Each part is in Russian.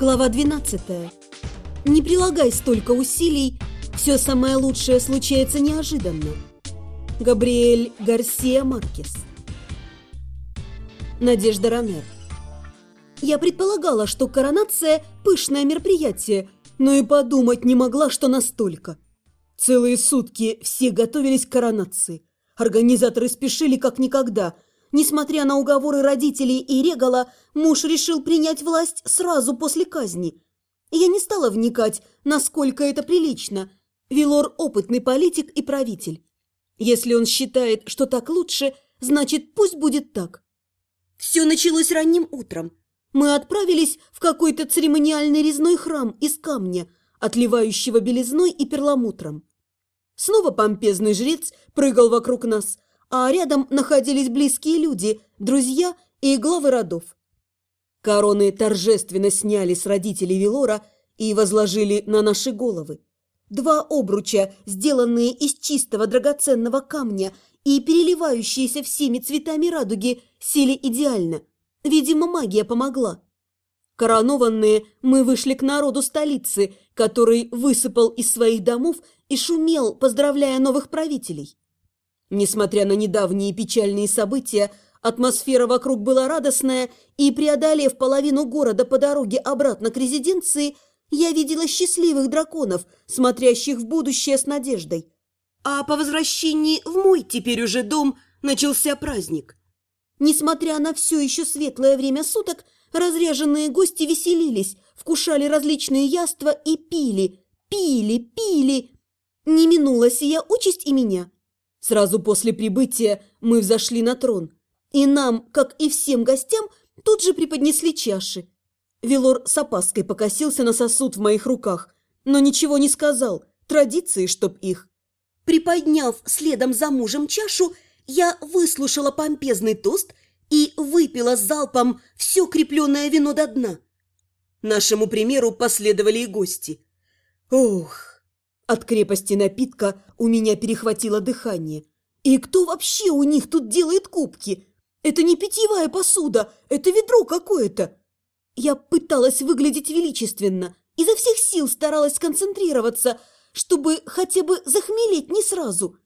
Глава 12. Не прилагай столько усилий, все самое лучшее случается неожиданно. Габриэль Гарсия Маркес. Надежда Ранер. Я предполагала, что коронация – пышное мероприятие, но и подумать не могла, что настолько. Целые сутки все готовились к коронации. Организаторы спешили как никогда – Несмотря на уговоры родителей и Регала, муж решил принять власть сразу после казни. Я не стала вникать, насколько это прилично. Вилор – опытный политик и правитель. Если он считает, что так лучше, значит, пусть будет так. Все началось ранним утром. Мы отправились в какой-то церемониальный резной храм из камня, отливающего белизной и перламутром. Снова помпезный жрец прыгал вокруг нас – а рядом находились близкие люди, друзья и главы родов. Короны торжественно сняли с родителей Велора и возложили на наши головы. Два обруча, сделанные из чистого драгоценного камня и переливающиеся всеми цветами радуги, сели идеально. Видимо, магия помогла. Коронованные мы вышли к народу столицы, который высыпал из своих домов и шумел, поздравляя новых правителей. Несмотря на недавние печальные события, атмосфера вокруг была радостная, и, преодолев половину города по дороге обратно к резиденции, я видела счастливых драконов, смотрящих в будущее с надеждой. А по возвращении в мой теперь уже дом начался праздник. Несмотря на все еще светлое время суток, разряженные гости веселились, вкушали различные яства и пили, пили, пили. Не минула сия участь и меня. Сразу после прибытия мы взошли на трон, и нам, как и всем гостям, тут же преподнесли чаши. Велор с опаской покосился на сосуд в моих руках, но ничего не сказал, традиции, чтоб их. Приподняв следом за мужем чашу, я выслушала помпезный тост и выпила залпом все крепленное вино до дна. Нашему примеру последовали и гости. Ох! От крепости напитка у меня перехватило дыхание. И кто вообще у них тут делает кубки? Это не питьевая посуда, это ведро какое-то. Я пыталась выглядеть величественно, изо всех сил старалась сконцентрироваться, чтобы хотя бы захмелеть не сразу.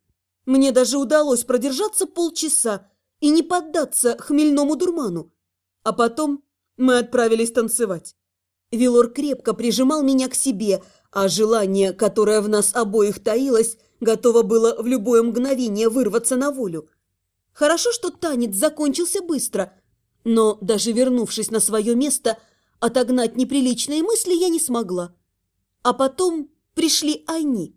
Мне даже удалось продержаться полчаса и не поддаться хмельному дурману. А потом мы отправились танцевать. Вилор крепко прижимал меня к себе, а желание, которое в нас обоих таилось, готово было в любое мгновение вырваться на волю. Хорошо, что танец закончился быстро, но даже вернувшись на свое место, отогнать неприличные мысли я не смогла. А потом пришли они.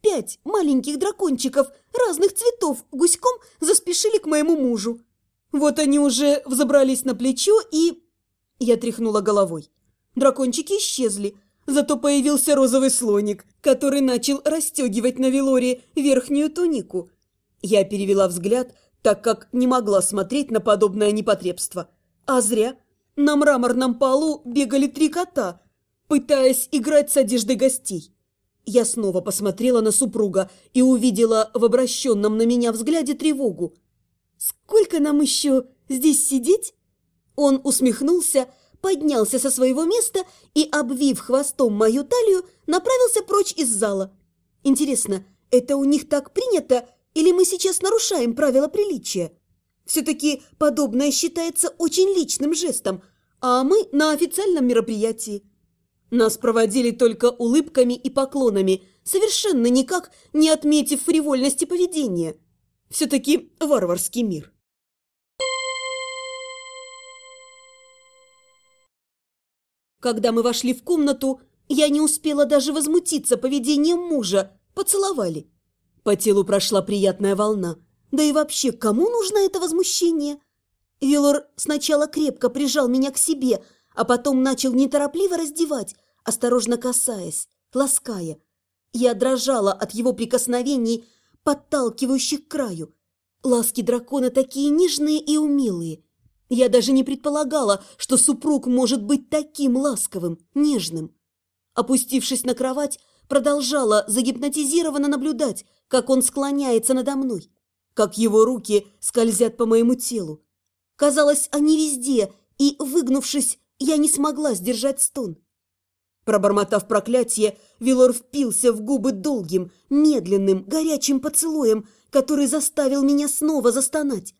Пять маленьких дракончиков разных цветов гуськом заспешили к моему мужу. Вот они уже взобрались на плечо и... Я тряхнула головой. Дракончики исчезли, Зато появился розовый слоник, который начал расстегивать на Велоре верхнюю тунику. Я перевела взгляд, так как не могла смотреть на подобное непотребство. А зря. На мраморном полу бегали три кота, пытаясь играть с одеждой гостей. Я снова посмотрела на супруга и увидела в обращенном на меня взгляде тревогу. «Сколько нам еще здесь сидеть?» Он усмехнулся поднялся со своего места и, обвив хвостом мою талию, направился прочь из зала. Интересно, это у них так принято, или мы сейчас нарушаем правила приличия? Все-таки подобное считается очень личным жестом, а мы на официальном мероприятии. Нас проводили только улыбками и поклонами, совершенно никак не отметив фривольности поведения. Все-таки варварский мир. Когда мы вошли в комнату, я не успела даже возмутиться поведением мужа. Поцеловали. По телу прошла приятная волна. Да и вообще, кому нужно это возмущение? Вилор сначала крепко прижал меня к себе, а потом начал неторопливо раздевать, осторожно касаясь, лаская. Я дрожала от его прикосновений, подталкивающих к краю. Ласки дракона такие нежные и умелые – я даже не предполагала, что супруг может быть таким ласковым, нежным. Опустившись на кровать, продолжала загипнотизированно наблюдать, как он склоняется надо мной, как его руки скользят по моему телу. Казалось, они везде, и, выгнувшись, я не смогла сдержать стон. Пробормотав проклятие, Вилор впился в губы долгим, медленным, горячим поцелуем, который заставил меня снова застонать.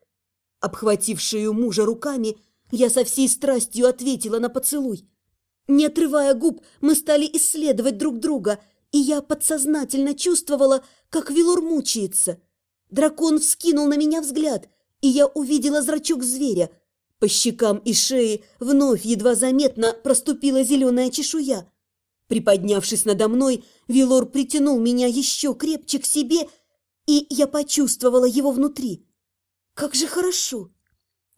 Обхватив шею мужа руками, я со всей страстью ответила на поцелуй. Не отрывая губ, мы стали исследовать друг друга, и я подсознательно чувствовала, как Вилор мучается. Дракон вскинул на меня взгляд, и я увидела зрачок зверя. По щекам и шее вновь едва заметно проступила зеленая чешуя. Приподнявшись надо мной, Вилор притянул меня еще крепче к себе, и я почувствовала его внутри. Как же хорошо!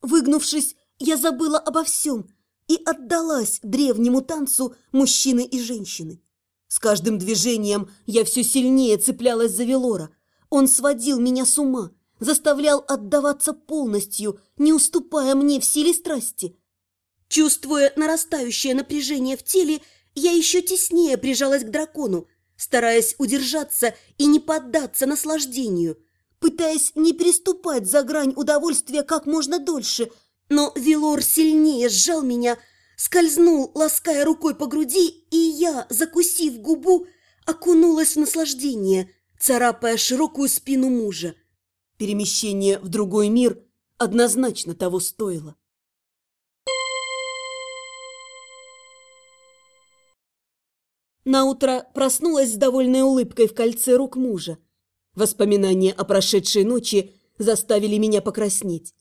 Выгнувшись, я забыла обо всем и отдалась древнему танцу мужчины и женщины. С каждым движением я все сильнее цеплялась за Велора. Он сводил меня с ума, заставлял отдаваться полностью, не уступая мне в силе страсти. Чувствуя нарастающее напряжение в теле, я еще теснее прижалась к дракону, стараясь удержаться и не поддаться наслаждению, пытаясь не переступать за грань удовольствия как можно дольше, но Вилор сильнее сжал меня, скользнул, лаская рукой по груди, и я, закусив губу, окунулась в наслаждение, царапая широкую спину мужа. Перемещение в другой мир однозначно того стоило. Наутро проснулась с довольной улыбкой в кольце рук мужа. Воспоминания о прошедшей ночи заставили меня покраснеть.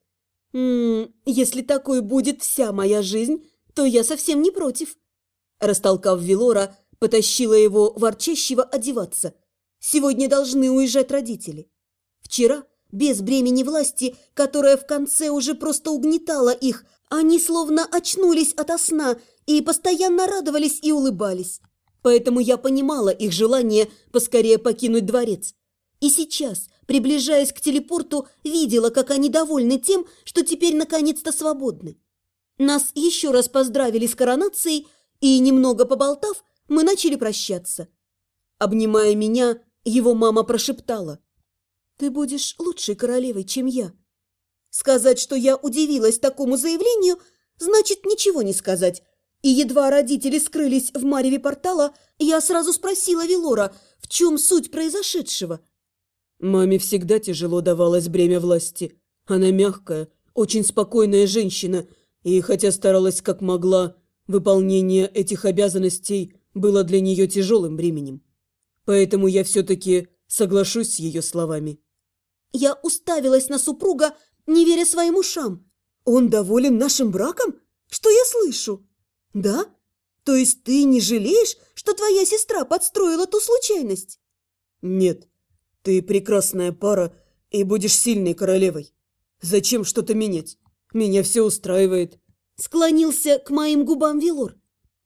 «М если такой будет вся моя жизнь, то я совсем не против». Растолкав Велора, потащила его ворчащего одеваться. Сегодня должны уезжать родители. Вчера, без бремени власти, которая в конце уже просто угнетала их, они словно очнулись ото сна и постоянно радовались и улыбались. Поэтому я понимала их желание поскорее покинуть дворец. И сейчас, приближаясь к телепорту, видела, как они довольны тем, что теперь наконец-то свободны. Нас еще раз поздравили с коронацией, и, немного поболтав, мы начали прощаться. Обнимая меня, его мама прошептала. «Ты будешь лучшей королевой, чем я». Сказать, что я удивилась такому заявлению, значит ничего не сказать, и едва родители скрылись в мареве портала, я сразу спросила Велора, в чем суть произошедшего. Маме всегда тяжело давалось бремя власти. Она мягкая, очень спокойная женщина, и хотя старалась как могла, выполнение этих обязанностей было для нее тяжелым бременем. Поэтому я все-таки соглашусь с ее словами. Я уставилась на супруга, не веря своим ушам. Он доволен нашим браком? Что я слышу? «Да? То есть ты не жалеешь, что твоя сестра подстроила ту случайность?» «Нет. Ты прекрасная пара и будешь сильной королевой. Зачем что-то менять? Меня все устраивает». Склонился к моим губам Велор.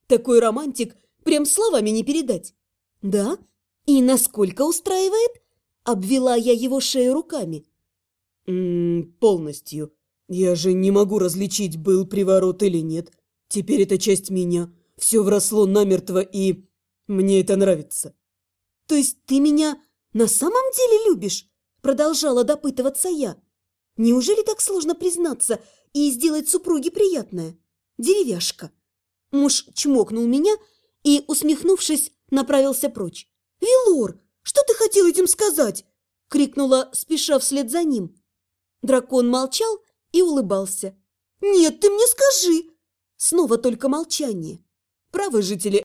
Такой романтик прям словами не передать. «Да? И насколько устраивает?» Обвела я его шею руками. «М -м, «Полностью. Я же не могу различить, был приворот или нет. Теперь это часть меня. Все вросло намертво, и мне это нравится. То есть ты меня на самом деле любишь? Продолжала допытываться я. Неужели так сложно признаться и сделать супруге приятное? Деревяшка. Муж чмокнул меня и, усмехнувшись, направился прочь. «Вилор, что ты хотел этим сказать?» – крикнула, спеша вслед за ним. Дракон молчал и улыбался. «Нет, ты мне скажи!» Снова только молчание. Правы жители